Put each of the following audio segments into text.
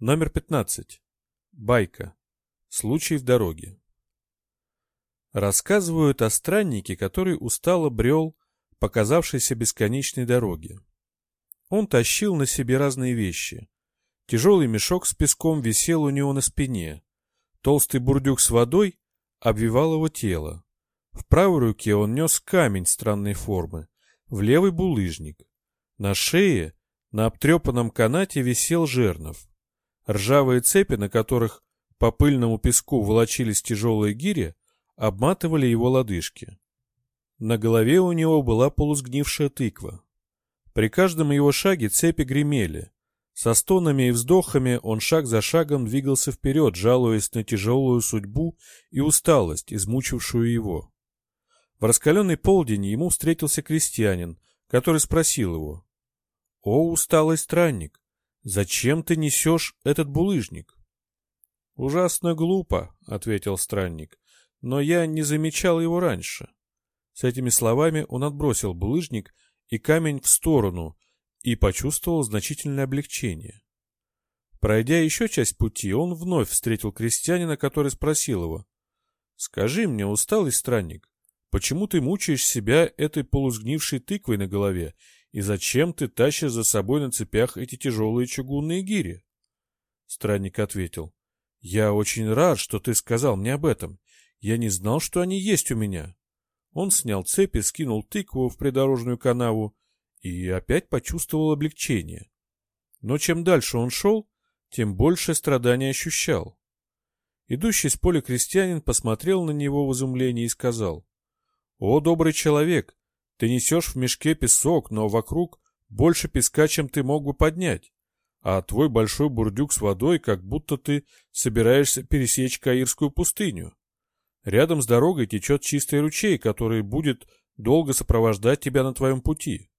Номер 15. Байка. Случай в дороге. Рассказывают о страннике, который устало брел показавшейся бесконечной дороге. Он тащил на себе разные вещи. Тяжелый мешок с песком висел у него на спине. Толстый бурдюк с водой обвивал его тело. В правой руке он нес камень странной формы, в левый булыжник. На шее, на обтрепанном канате висел жернов. Ржавые цепи, на которых по пыльному песку волочились тяжелые гири, обматывали его лодыжки. На голове у него была полусгнившая тыква. При каждом его шаге цепи гремели. Со стонами и вздохами он шаг за шагом двигался вперед, жалуясь на тяжелую судьбу и усталость, измучившую его. В раскаленный полдень ему встретился крестьянин, который спросил его. — О, усталый странник, Зачем ты несешь этот булыжник? — Ужасно глупо, — ответил странник, — но я не замечал его раньше. С этими словами он отбросил булыжник и камень в сторону и почувствовал значительное облегчение. Пройдя еще часть пути, он вновь встретил крестьянина, который спросил его. — Скажи мне, усталый странник, почему ты мучаешь себя этой полусгнившей тыквой на голове и зачем ты тащишь за собой на цепях эти тяжелые чугунные гири? Странник ответил. Я очень рад, что ты сказал мне об этом. Я не знал, что они есть у меня. Он снял цепи, скинул тыкву в придорожную канаву и опять почувствовал облегчение. Но чем дальше он шел, тем больше страданий ощущал. Идущий с поля крестьянин посмотрел на него в изумлении и сказал. — О, добрый человек, ты несешь в мешке песок, но вокруг больше песка, чем ты мог бы поднять. А твой большой бурдюк с водой, как будто ты собираешься пересечь Каирскую пустыню. Рядом с дорогой течет чистый ручей, который будет долго сопровождать тебя на твоем пути.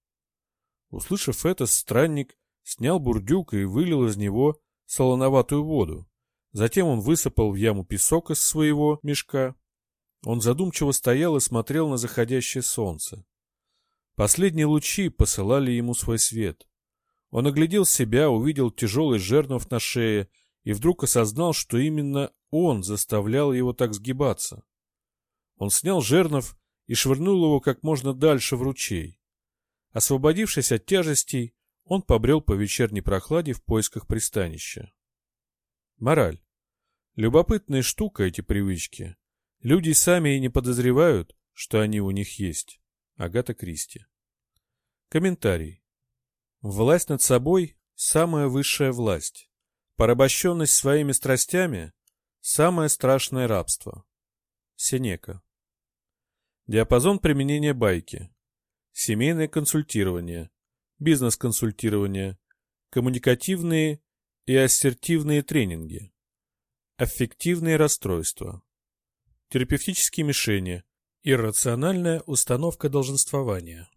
Услышав это, странник снял бурдюк и вылил из него солоноватую воду. Затем он высыпал в яму песок из своего мешка. Он задумчиво стоял и смотрел на заходящее солнце. Последние лучи посылали ему свой свет. Он оглядел себя, увидел тяжелый жернов на шее и вдруг осознал, что именно он заставлял его так сгибаться. Он снял жернов и швырнул его как можно дальше в ручей. Освободившись от тяжестей, он побрел по вечерней прохладе в поисках пристанища. Мораль. Любопытная штука эти привычки. Люди сами и не подозревают, что они у них есть. Агата Кристи. Комментарий. Власть над собой – самая высшая власть. Порабощенность своими страстями – самое страшное рабство. Сенека. Диапазон применения байки. Семейное консультирование, бизнес-консультирование, коммуникативные и ассертивные тренинги, аффективные расстройства, терапевтические мишени, иррациональная установка долженствования.